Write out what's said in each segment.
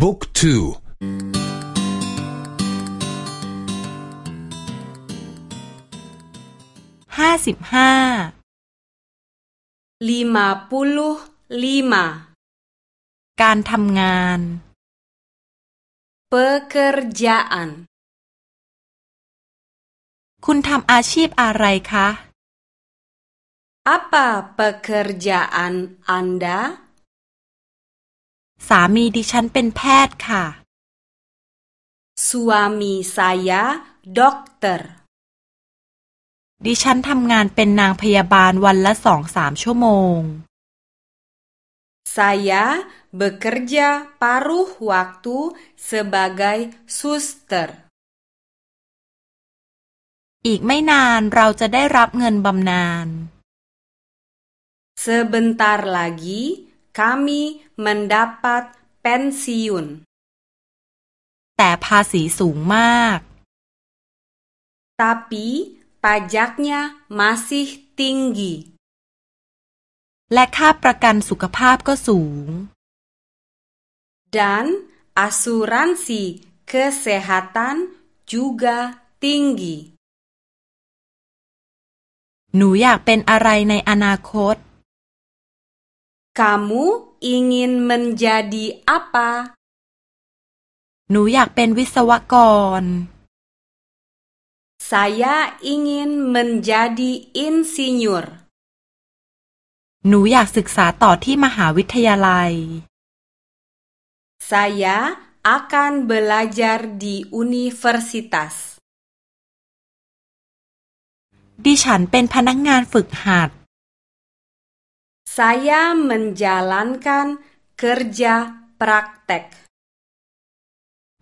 บุ๊กทูห้าสิบห้าลิมาปุลุลิมาการทำงาน pekerjaan คุณทำอาชีพอะไรคะ Apa pekerjaan Anda สามีดิฉันเป็นแพทย์ค่ะ Suami saya dokter ดิฉันทำงานเป็นนางพยาบาลวันละสองสามชั่วโมง Saya bekerja paruh waktu sebagai suster อีกไม่นานเราจะได้รับเงินบำนาญ Sebentar lagi kami mendapat pensiun แต่ภาษีสูงมาก Tapi pajaknya masih tinggi และค่าประกันสุขภาพก็สูง Dan asuransi kesehatan juga tinggi หนูอยากเป็นอะไรในอนาคต Kamu ingin menjadi apa หนูอยากเป็นวิศวกร Saya ingin menjadi insinyur หนูอยากศึกษาต่อที่มหาวิทยาลัย Saya akan belajar di universitas ดิฉันเป็นพนักงงานฝึกหัด Saya menjalankan kerja praktek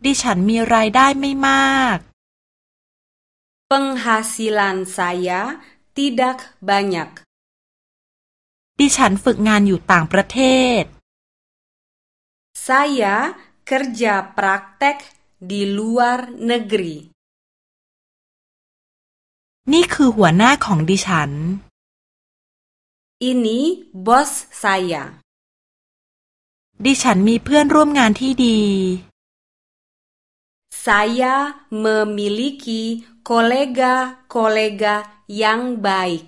ดิฉันมีรายได้ไม่มาก Penghasilan saya tidak banyak ดิฉันฝึกงานอยู่ต่างประเทศ Saya kerja praktek di luar negeri นี่คือหัวหน้าของดิฉัน Ini bos saya ดิฉันมีเพื่อนร่วมงานที่ดี Saya memiliki kolega-kolega yang baik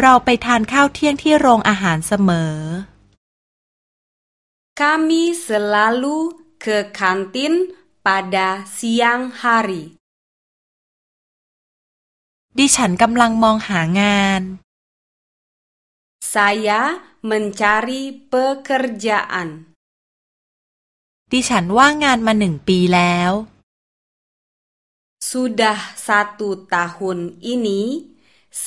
เราไปทานข้าวเที่ยงที่โรงอาหารเสมอ Kami selalu ke kantin pada siang hari ดิฉันกำลังมองหางาน Saya mencari pekerjaan ดิฉันว่างงานมาหนึ่งปีแล้ว Sudah satu tahun ini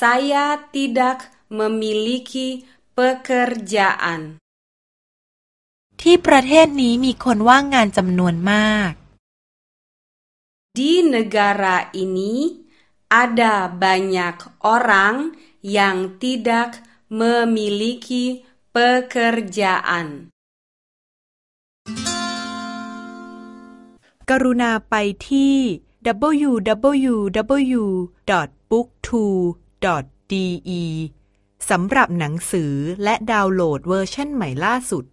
saya tidak memiliki pekerjaan ที่ประเทศนี้มีคนว่างงานจำนวนมาก Di negara ini ada banyak orang yang tidak memiliki pekerjaan กรุณาไปที่ www.booktwo.de สำหรับหนังสือและดาวน์โหลดเวอร์ชันใหม่ล่าสุด